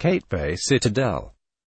Kate Bay Citadel.